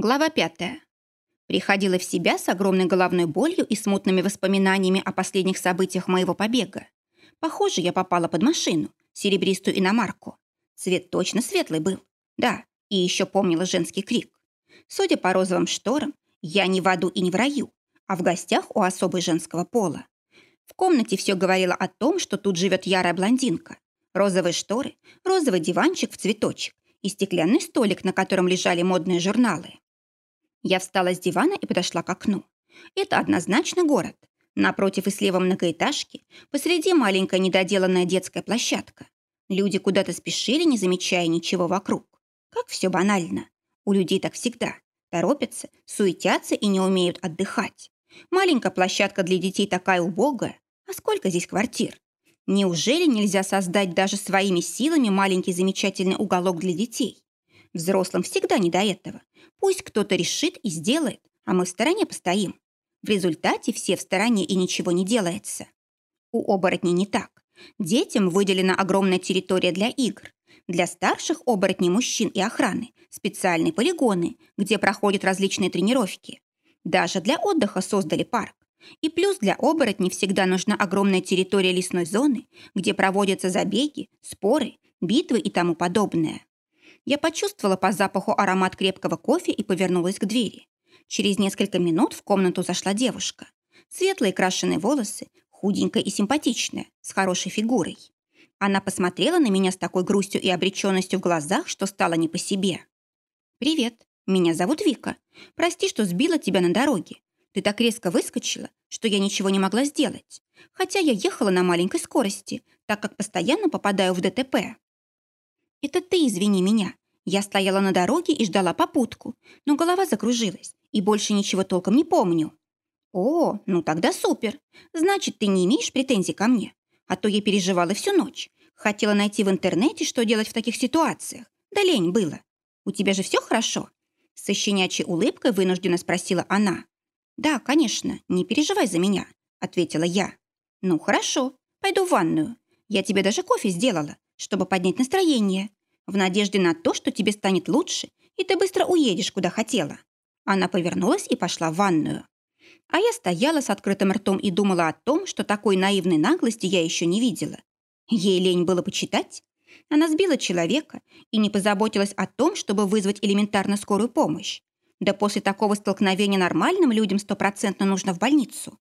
Глава пятая. Приходила в себя с огромной головной болью и смутными воспоминаниями о последних событиях моего побега. Похоже, я попала под машину, серебристую иномарку. Цвет точно светлый был. Да, и еще помнила женский крик. Судя по розовым шторам, я не в аду и не в раю, а в гостях у особой женского пола. В комнате все говорило о том, что тут живет ярая блондинка. Розовые шторы, розовый диванчик в цветочек и стеклянный столик, на котором лежали модные журналы. Я встала с дивана и подошла к окну. Это однозначно город. Напротив и слева многоэтажки, посреди маленькая недоделанная детская площадка. Люди куда-то спешили, не замечая ничего вокруг. Как все банально. У людей так всегда. Торопятся, суетятся и не умеют отдыхать. Маленькая площадка для детей такая убогая. А сколько здесь квартир? Неужели нельзя создать даже своими силами маленький замечательный уголок для детей? Взрослым всегда не до этого. Пусть кто-то решит и сделает, а мы в стороне постоим. В результате все в стороне и ничего не делается. У оборотней не так. Детям выделена огромная территория для игр. Для старших оборотней мужчин и охраны специальные полигоны, где проходят различные тренировки. Даже для отдыха создали парк. И плюс для оборотней всегда нужна огромная территория лесной зоны, где проводятся забеги, споры, битвы и тому подобное. Я почувствовала по запаху аромат крепкого кофе и повернулась к двери. Через несколько минут в комнату зашла девушка. Светлые крашеные волосы, худенькая и симпатичная, с хорошей фигурой. Она посмотрела на меня с такой грустью и обреченностью в глазах, что стало не по себе. «Привет, меня зовут Вика. Прости, что сбила тебя на дороге. Ты так резко выскочила, что я ничего не могла сделать. Хотя я ехала на маленькой скорости, так как постоянно попадаю в ДТП». «Это ты извини меня. Я стояла на дороге и ждала попутку, но голова закружилась, и больше ничего толком не помню». «О, ну тогда супер. Значит, ты не имеешь претензий ко мне? А то я переживала всю ночь. Хотела найти в интернете, что делать в таких ситуациях. Да лень было. У тебя же все хорошо?» Со щенячьей улыбкой вынужденно спросила она. «Да, конечно, не переживай за меня», — ответила я. «Ну, хорошо, пойду в ванную. Я тебе даже кофе сделала, чтобы поднять настроение, в надежде на то, что тебе станет лучше, и ты быстро уедешь, куда хотела». Она повернулась и пошла в ванную. А я стояла с открытым ртом и думала о том, что такой наивной наглости я еще не видела. Ей лень было почитать. Она сбила человека и не позаботилась о том, чтобы вызвать элементарно скорую помощь. Да после такого столкновения нормальным людям стопроцентно нужно в больницу.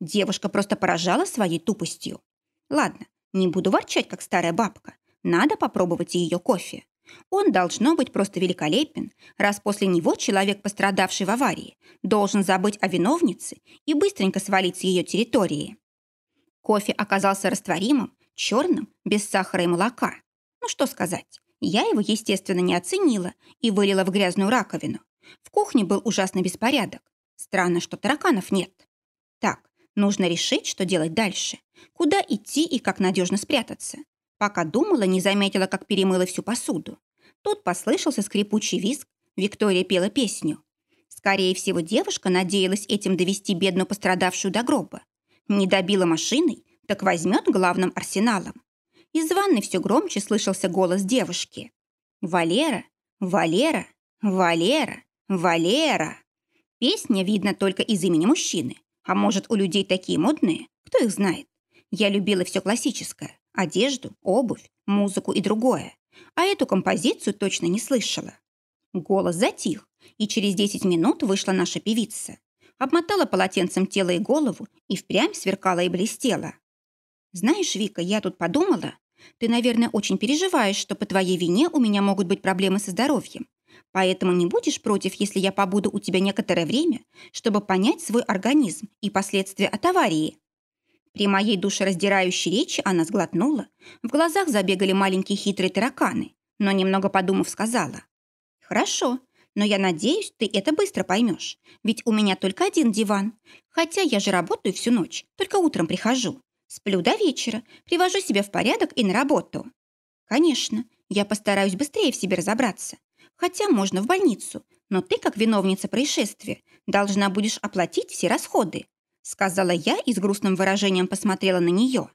Девушка просто поражала своей тупостью. Ладно, не буду ворчать, как старая бабка. Надо попробовать ее кофе. Он должно быть просто великолепен, раз после него человек, пострадавший в аварии, должен забыть о виновнице и быстренько свалить с ее территории. Кофе оказался растворимым, черным, без сахара и молока. Ну что сказать, я его, естественно, не оценила и вылила в грязную раковину. В кухне был ужасный беспорядок. Странно, что тараканов нет. Так, нужно решить, что делать дальше. Куда идти и как надежно спрятаться. Пока думала, не заметила, как перемыла всю посуду. Тут послышался скрипучий визг. Виктория пела песню. Скорее всего, девушка надеялась этим довести бедную пострадавшую до гроба. Не добила машиной, так возьмет главным арсеналом. Из ванны все громче слышался голос девушки. «Валера! Валера! Валера! Валера!» Песня видно только из имени мужчины. А может, у людей такие модные? Кто их знает? Я любила все классическое. Одежду, обувь, музыку и другое. А эту композицию точно не слышала. Голос затих, и через 10 минут вышла наша певица. Обмотала полотенцем тело и голову, и впрямь сверкала и блестела. «Знаешь, Вика, я тут подумала, ты, наверное, очень переживаешь, что по твоей вине у меня могут быть проблемы со здоровьем. Поэтому не будешь против, если я побуду у тебя некоторое время, чтобы понять свой организм и последствия от аварии?» При моей душераздирающей речи она сглотнула. В глазах забегали маленькие хитрые тараканы, но, немного подумав, сказала. «Хорошо, но я надеюсь, ты это быстро поймешь. Ведь у меня только один диван. Хотя я же работаю всю ночь, только утром прихожу. Сплю до вечера, привожу себя в порядок и на работу. Конечно, я постараюсь быстрее в себе разобраться. Хотя можно в больницу, но ты, как виновница происшествия, должна будешь оплатить все расходы сказала я и с грустным выражением посмотрела на нее.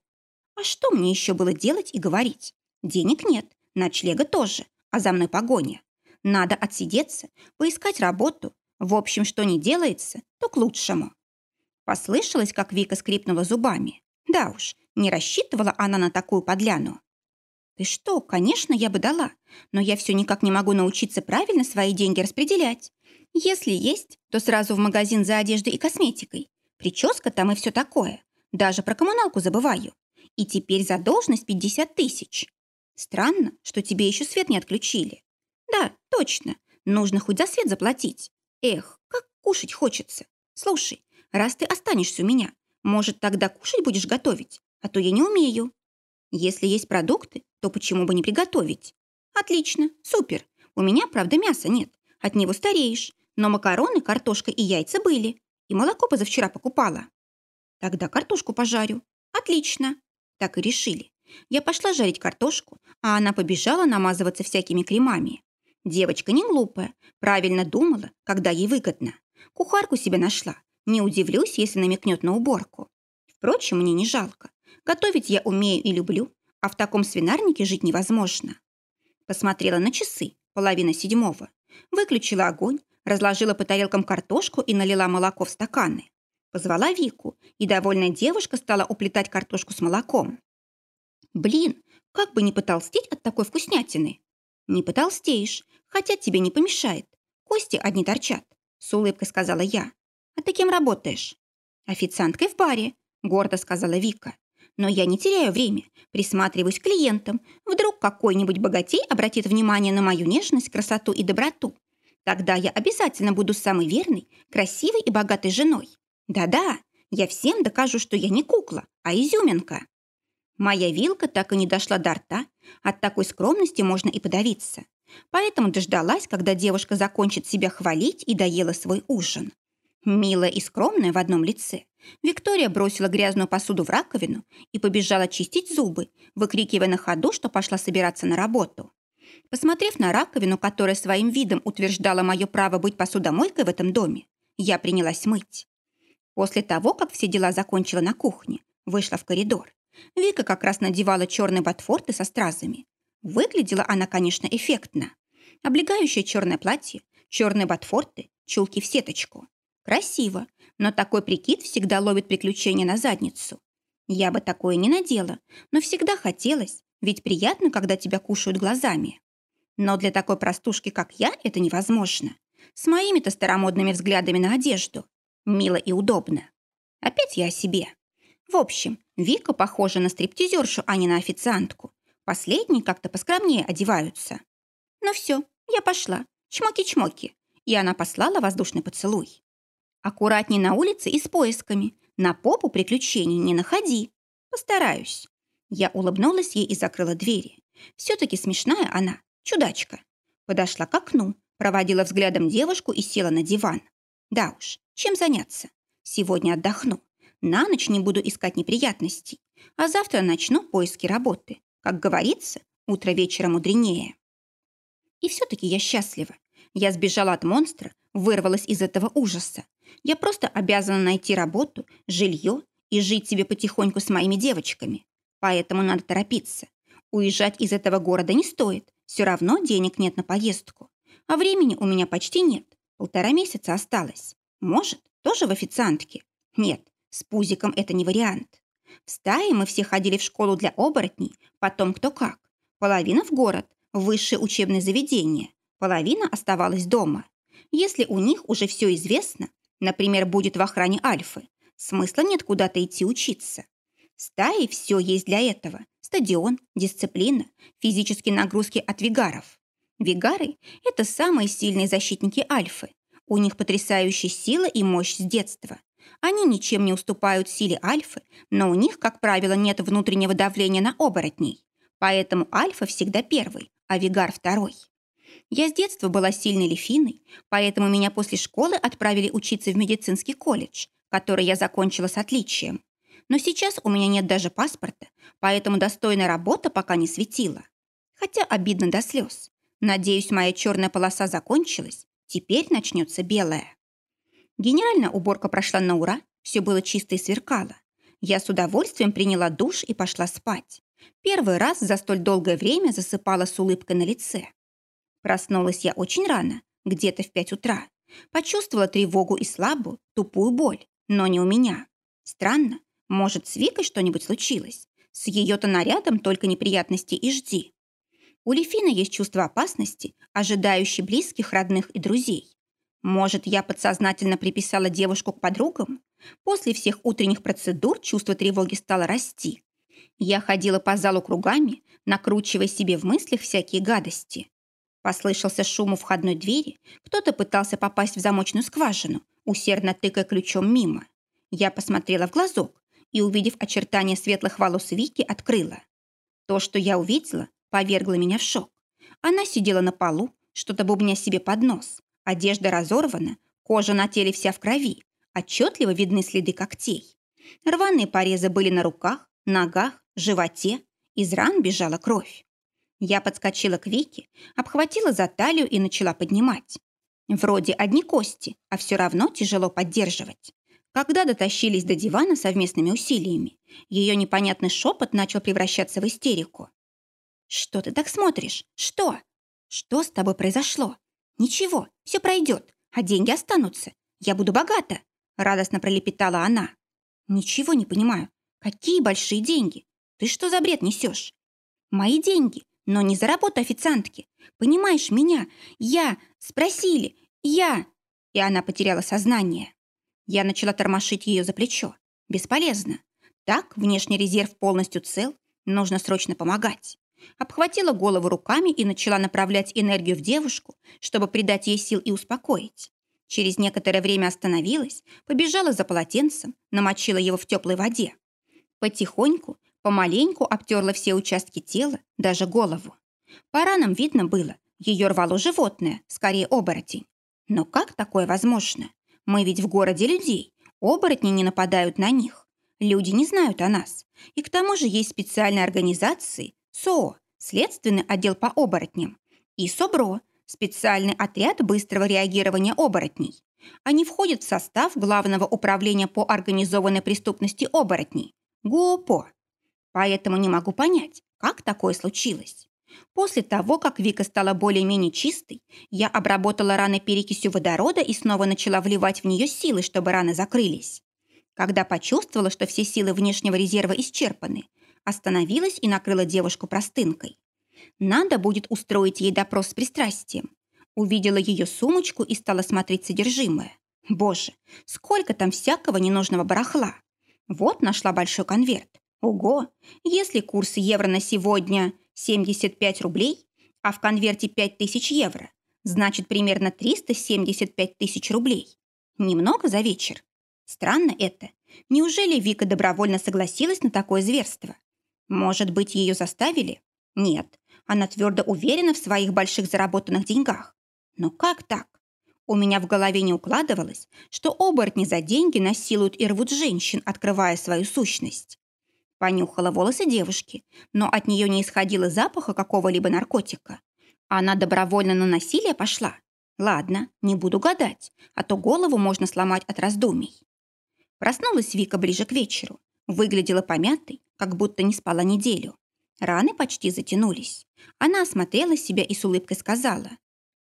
А что мне еще было делать и говорить? Денег нет, ночлега тоже, а за мной погоня. Надо отсидеться, поискать работу. В общем, что не делается, то к лучшему. Послышалось, как Вика скрипнула зубами. Да уж, не рассчитывала она на такую подляну. Ты что, конечно, я бы дала, но я все никак не могу научиться правильно свои деньги распределять. Если есть, то сразу в магазин за одеждой и косметикой. Прическа там и все такое. Даже про коммуналку забываю. И теперь задолженность 50 тысяч. Странно, что тебе еще свет не отключили. Да, точно. Нужно хоть за свет заплатить. Эх, как кушать хочется. Слушай, раз ты останешься у меня, может, тогда кушать будешь готовить? А то я не умею. Если есть продукты, то почему бы не приготовить? Отлично, супер. У меня, правда, мяса нет. От него стареешь. Но макароны, картошка и яйца были. И молоко позавчера покупала. Тогда картошку пожарю. Отлично. Так и решили. Я пошла жарить картошку, а она побежала намазываться всякими кремами. Девочка не глупая, правильно думала, когда ей выгодно. Кухарку себе нашла. Не удивлюсь, если намекнет на уборку. Впрочем, мне не жалко. Готовить я умею и люблю, а в таком свинарнике жить невозможно. Посмотрела на часы, половина седьмого. Выключила огонь, разложила по тарелкам картошку и налила молоко в стаканы. Позвала Вику, и довольная девушка стала уплетать картошку с молоком. Блин, как бы не потолстеть от такой вкуснятины. Не потолстеешь, хотя тебе не помешает. Кости одни торчат, с улыбкой сказала я. А ты кем работаешь? Официанткой в баре, гордо сказала Вика. Но я не теряю время, присматриваюсь к клиентам. Вдруг какой-нибудь богатей обратит внимание на мою нежность, красоту и доброту. Тогда я обязательно буду самой верной, красивой и богатой женой. Да-да, я всем докажу, что я не кукла, а изюминка. Моя вилка так и не дошла до рта. От такой скромности можно и подавиться. Поэтому дождалась, когда девушка закончит себя хвалить и доела свой ужин. Милая и скромная в одном лице, Виктория бросила грязную посуду в раковину и побежала чистить зубы, выкрикивая на ходу, что пошла собираться на работу. Посмотрев на раковину, которая своим видом утверждала мое право быть посудомойкой в этом доме, я принялась мыть. После того, как все дела закончила на кухне, вышла в коридор. Вика как раз надевала черные ботфорты со стразами. Выглядела она, конечно, эффектно. Облегающее черное платье, черные ботфорты, чулки в сеточку. Красиво, но такой прикид всегда ловит приключения на задницу. Я бы такое не надела, но всегда хотелось, ведь приятно, когда тебя кушают глазами. Но для такой простушки, как я, это невозможно. С моими-то старомодными взглядами на одежду. Мило и удобно. Опять я о себе. В общем, Вика похожа на стриптизершу, а не на официантку. Последние как-то поскромнее одеваются. Ну все, я пошла. Чмоки-чмоки. И она послала воздушный поцелуй. Аккуратней на улице и с поисками. На попу приключений не находи. Постараюсь. Я улыбнулась ей и закрыла двери. Все-таки смешная она, чудачка. Подошла к окну, проводила взглядом девушку и села на диван. Да уж, чем заняться? Сегодня отдохну. На ночь не буду искать неприятностей. А завтра начну поиски работы. Как говорится, утро вечера мудренее. И все-таки я счастлива. Я сбежала от монстра, вырвалась из этого ужаса. Я просто обязана найти работу, жилье и жить себе потихоньку с моими девочками. Поэтому надо торопиться. Уезжать из этого города не стоит. Все равно денег нет на поездку. А времени у меня почти нет. Полтора месяца осталось. Может, тоже в официантке? Нет, с пузиком это не вариант. В стае мы все ходили в школу для оборотней, потом кто как. Половина в город, высшее учебное заведение. Половина оставалась дома. Если у них уже все известно, например, будет в охране Альфы, смысла нет куда-то идти учиться. Стае все есть для этого. Стадион, дисциплина, физические нагрузки от вигаров. Вигары – это самые сильные защитники Альфы. У них потрясающая сила и мощь с детства. Они ничем не уступают силе Альфы, но у них, как правило, нет внутреннего давления на оборотней. Поэтому Альфа всегда первый, а Вигар второй. Я с детства была сильной лефиной, поэтому меня после школы отправили учиться в медицинский колледж, который я закончила с отличием. Но сейчас у меня нет даже паспорта, поэтому достойная работа пока не светила. Хотя обидно до слез. Надеюсь, моя черная полоса закончилась, теперь начнется белая. Генеральная уборка прошла на ура, все было чисто и сверкало. Я с удовольствием приняла душ и пошла спать. Первый раз за столь долгое время засыпала с улыбкой на лице. Проснулась я очень рано, где-то в пять утра. Почувствовала тревогу и слабую, тупую боль, но не у меня. Странно, может, с Викой что-нибудь случилось? С ее-то нарядом только неприятности и жди. У Лефина есть чувство опасности, ожидающее близких, родных и друзей. Может, я подсознательно приписала девушку к подругам? После всех утренних процедур чувство тревоги стало расти. Я ходила по залу кругами, накручивая себе в мыслях всякие гадости. Послышался шум у входной двери, кто-то пытался попасть в замочную скважину, усердно тыкая ключом мимо. Я посмотрела в глазок и, увидев очертания светлых волос Вики, открыла. То, что я увидела, повергло меня в шок. Она сидела на полу, что-то бубня себе под нос. Одежда разорвана, кожа на теле вся в крови, отчетливо видны следы когтей. Рваные порезы были на руках, ногах, животе, из ран бежала кровь. Я подскочила к Вике, обхватила за талию и начала поднимать. Вроде одни кости, а все равно тяжело поддерживать. Когда дотащились до дивана совместными усилиями, ее непонятный шепот начал превращаться в истерику. «Что ты так смотришь? Что? Что с тобой произошло? Ничего, все пройдет, а деньги останутся. Я буду богата», — радостно пролепетала она. «Ничего не понимаю. Какие большие деньги? Ты что за бред несешь? Мои деньги, но не за работу официантки. Понимаешь меня? Я... Спросили. Я...» И она потеряла сознание. Я начала тормошить ее за плечо. Бесполезно. Так, внешний резерв полностью цел, нужно срочно помогать. Обхватила голову руками и начала направлять энергию в девушку, чтобы придать ей сил и успокоить. Через некоторое время остановилась, побежала за полотенцем, намочила его в теплой воде. Потихоньку, помаленьку обтерла все участки тела, даже голову. По ранам видно было, ее рвало животное, скорее оборотень. Но как такое возможно? Мы ведь в городе людей. Оборотни не нападают на них. Люди не знают о нас. И к тому же есть специальные организации СО, Следственный отдел по оборотням, и СОБРО, специальный отряд быстрого реагирования оборотней. Они входят в состав Главного управления по организованной преступности оборотней, ГУОПО. Поэтому не могу понять, как такое случилось. После того, как Вика стала более-менее чистой, я обработала раны перекисью водорода и снова начала вливать в нее силы, чтобы раны закрылись. Когда почувствовала, что все силы внешнего резерва исчерпаны, остановилась и накрыла девушку простынкой. Надо будет устроить ей допрос с пристрастием. Увидела ее сумочку и стала смотреть содержимое. Боже, сколько там всякого ненужного барахла. Вот нашла большой конверт. Ого, если курс евро на сегодня 75 рублей, а в конверте 5000 евро, значит примерно 375 тысяч рублей. Немного за вечер. Странно это. Неужели Вика добровольно согласилась на такое зверство? Может быть, ее заставили? Нет, она твердо уверена в своих больших заработанных деньгах. Но как так? У меня в голове не укладывалось, что оборотни за деньги насилуют и рвут женщин, открывая свою сущность. Понюхала волосы девушки, но от нее не исходило запаха какого-либо наркотика. Она добровольно на насилие пошла? Ладно, не буду гадать, а то голову можно сломать от раздумий. Проснулась Вика ближе к вечеру. Выглядела помятой, как будто не спала неделю. Раны почти затянулись. Она осмотрела себя и с улыбкой сказала.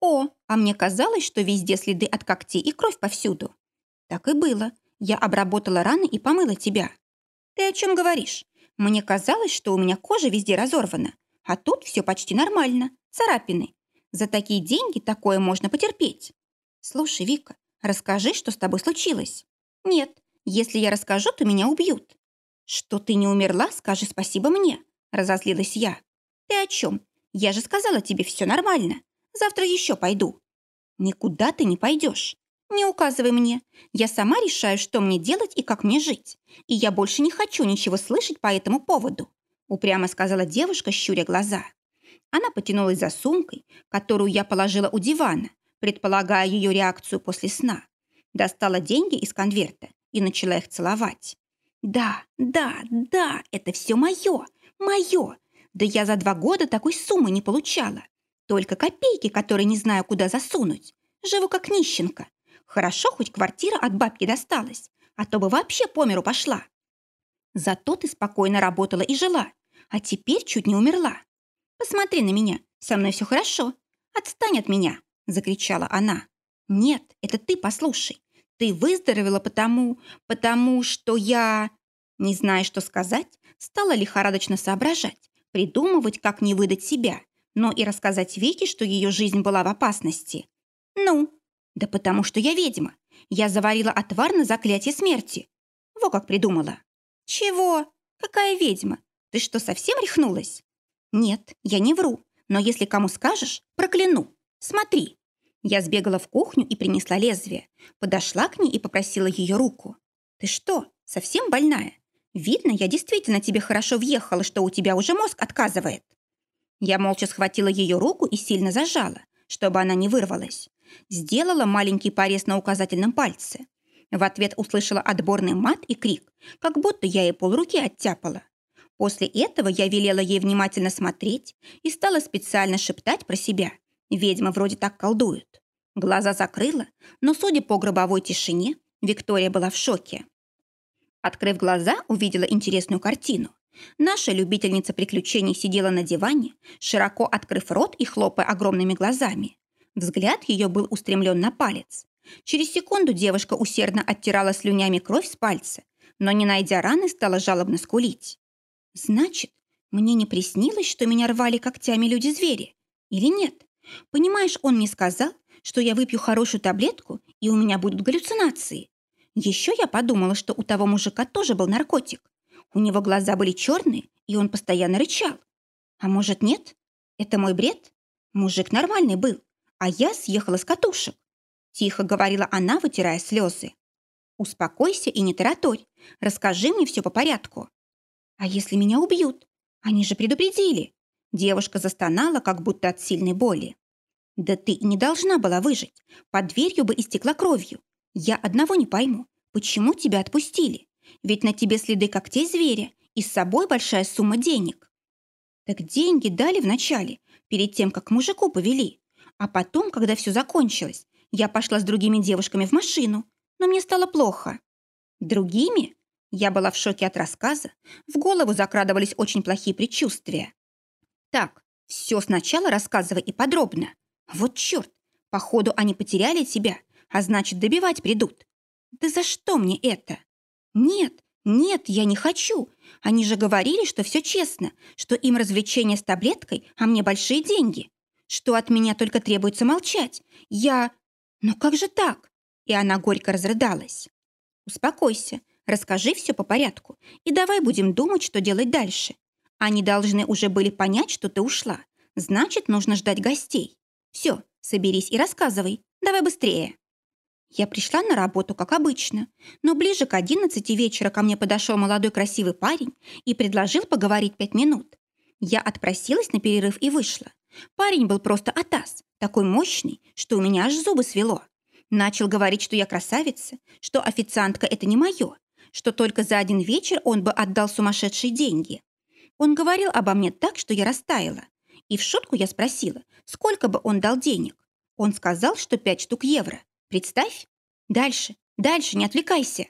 «О, а мне казалось, что везде следы от когтей и кровь повсюду». «Так и было. Я обработала раны и помыла тебя. «Ты о чем говоришь? Мне казалось, что у меня кожа везде разорвана, а тут все почти нормально, царапины. За такие деньги такое можно потерпеть». «Слушай, Вика, расскажи, что с тобой случилось». «Нет, если я расскажу, то меня убьют». «Что ты не умерла, скажи спасибо мне», — разозлилась я. «Ты о чем? Я же сказала тебе, все нормально. Завтра еще пойду». «Никуда ты не пойдешь. Не указывай мне. Я сама решаю, что мне делать и как мне жить. И я больше не хочу ничего слышать по этому поводу», упрямо сказала девушка, щуря глаза. Она потянулась за сумкой, которую я положила у дивана, предполагая ее реакцию после сна. Достала деньги из конверта и начала их целовать. «Да, да, да, это все мое, мое. Да я за два года такой суммы не получала. Только копейки, которые не знаю, куда засунуть. Живу как нищенка. Хорошо, хоть квартира от бабки досталась, а то бы вообще по миру пошла. Зато ты спокойно работала и жила, а теперь чуть не умерла. Посмотри на меня, со мной все хорошо. «Отстань от меня!» – закричала она. «Нет, это ты послушай. Ты выздоровела потому... потому что я...» Не зная, что сказать, стала лихорадочно соображать, придумывать, как не выдать себя, но и рассказать Вике, что ее жизнь была в опасности. «Ну?» «Да потому что я ведьма. Я заварила отвар на заклятие смерти. Во как придумала». «Чего? Какая ведьма? Ты что, совсем рехнулась?» «Нет, я не вру. Но если кому скажешь, прокляну. Смотри». Я сбегала в кухню и принесла лезвие. Подошла к ней и попросила ее руку. «Ты что, совсем больная? Видно, я действительно тебе хорошо въехала, что у тебя уже мозг отказывает». Я молча схватила ее руку и сильно зажала, чтобы она не вырвалась. Сделала маленький порез на указательном пальце. В ответ услышала отборный мат и крик, как будто я ей полруки оттяпала. После этого я велела ей внимательно смотреть и стала специально шептать про себя. Ведьма вроде так колдует. Глаза закрыла, но, судя по гробовой тишине, Виктория была в шоке. Открыв глаза, увидела интересную картину. Наша любительница приключений сидела на диване, широко открыв рот и хлопая огромными глазами. Взгляд ее был устремлен на палец. Через секунду девушка усердно оттирала слюнями кровь с пальца, но, не найдя раны, стала жалобно скулить. Значит, мне не приснилось, что меня рвали когтями люди-звери? Или нет? Понимаешь, он мне сказал, что я выпью хорошую таблетку, и у меня будут галлюцинации. Еще я подумала, что у того мужика тоже был наркотик. У него глаза были черные, и он постоянно рычал. А может, нет? Это мой бред? Мужик нормальный был, а я съехала с катушек. Тихо говорила она, вытирая слезы. Успокойся и не тараторь. Расскажи мне все по порядку. А если меня убьют? Они же предупредили. Девушка застонала, как будто от сильной боли. Да ты и не должна была выжить. Под дверью бы истекла кровью. Я одного не пойму. Почему тебя отпустили? Ведь на тебе следы когтей зверя и с собой большая сумма денег. Так деньги дали вначале, перед тем, как мужику повели. А потом, когда все закончилось, я пошла с другими девушками в машину, но мне стало плохо. Другими? Я была в шоке от рассказа, в голову закрадывались очень плохие предчувствия. Так, все сначала рассказывай и подробно. Вот черт, походу они потеряли тебя, а значит, добивать придут. Да за что мне это? Нет, нет, я не хочу. Они же говорили, что все честно, что им развлечение с таблеткой, а мне большие деньги. Что от меня только требуется молчать. Я... Ну как же так? И она горько разрыдалась. Успокойся, Расскажи все по порядку, и давай будем думать, что делать дальше. Они должны уже были понять, что ты ушла. Значит, нужно ждать гостей. Все, соберись и рассказывай. Давай быстрее. Я пришла на работу, как обычно, но ближе к одиннадцати вечера ко мне подошел молодой красивый парень и предложил поговорить пять минут. Я отпросилась на перерыв и вышла. Парень был просто атас, такой мощный, что у меня аж зубы свело. Начал говорить, что я красавица, что официантка – это не мое, что только за один вечер он бы отдал сумасшедшие деньги. Он говорил обо мне так, что я растаяла. И в шутку я спросила, сколько бы он дал денег. Он сказал, что пять штук евро. Представь. Дальше, дальше, не отвлекайся.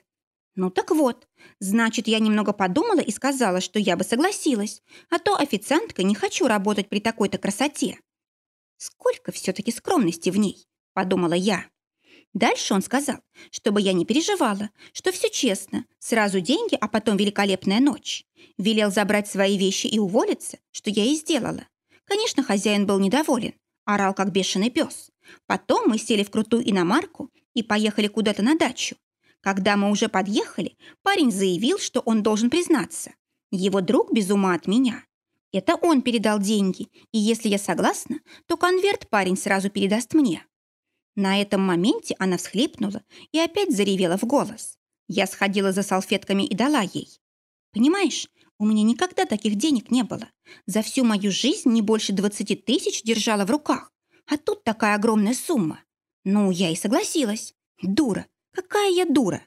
Ну так вот, значит, я немного подумала и сказала, что я бы согласилась, а то официантка не хочу работать при такой-то красоте. Сколько все-таки скромности в ней, подумала я. Дальше он сказал, чтобы я не переживала, что все честно, сразу деньги, а потом великолепная ночь. Велел забрать свои вещи и уволиться, что я и сделала. Конечно, хозяин был недоволен, орал как бешеный пес. Потом мы сели в крутую иномарку и поехали куда-то на дачу. Когда мы уже подъехали, парень заявил, что он должен признаться. Его друг без ума от меня. Это он передал деньги, и если я согласна, то конверт парень сразу передаст мне. На этом моменте она всхлипнула и опять заревела в голос. Я сходила за салфетками и дала ей. «Понимаешь, у меня никогда таких денег не было. За всю мою жизнь не больше 20 тысяч держала в руках. А тут такая огромная сумма. Ну, я и согласилась. Дура. Какая я дура.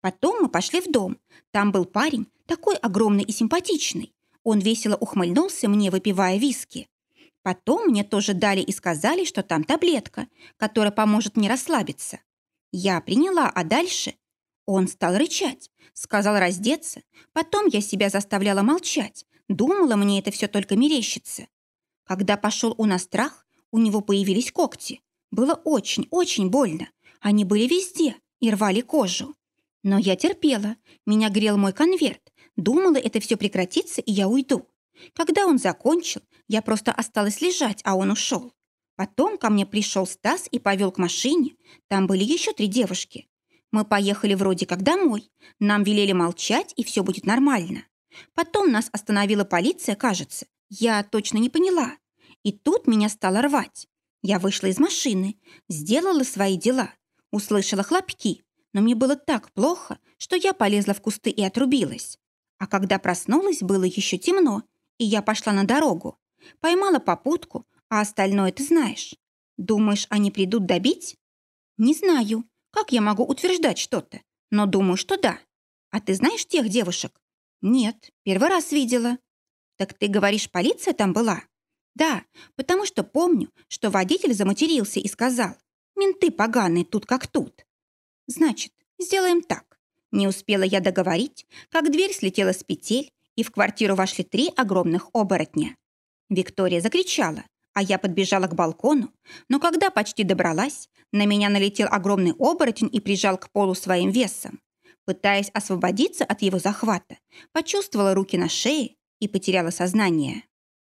Потом мы пошли в дом. Там был парень, такой огромный и симпатичный. Он весело ухмыльнулся мне, выпивая виски. Потом мне тоже дали и сказали, что там таблетка, которая поможет мне расслабиться. Я приняла, а дальше... Он стал рычать, сказал раздеться. Потом я себя заставляла молчать. Думала, мне это все только мерещится. Когда пошел у нас страх, У него появились когти. Было очень-очень больно. Они были везде и рвали кожу. Но я терпела. Меня грел мой конверт. Думала, это все прекратится, и я уйду. Когда он закончил, я просто осталась лежать, а он ушел. Потом ко мне пришел Стас и повел к машине. Там были еще три девушки. Мы поехали вроде как домой. Нам велели молчать, и все будет нормально. Потом нас остановила полиция, кажется. Я точно не поняла. И тут меня стало рвать. Я вышла из машины, сделала свои дела, услышала хлопки, но мне было так плохо, что я полезла в кусты и отрубилась. А когда проснулась, было еще темно, и я пошла на дорогу. Поймала попутку, а остальное ты знаешь. Думаешь, они придут добить? Не знаю, как я могу утверждать что-то, но думаю, что да. А ты знаешь тех девушек? Нет, первый раз видела. Так ты говоришь, полиция там была? Да, потому что помню, что водитель заматерился и сказал, менты поганые тут как тут. Значит, сделаем так. Не успела я договорить, как дверь слетела с петель, и в квартиру вошли три огромных оборотня. Виктория закричала, а я подбежала к балкону, но когда почти добралась, на меня налетел огромный оборотень и прижал к полу своим весом. Пытаясь освободиться от его захвата, почувствовала руки на шее и потеряла сознание.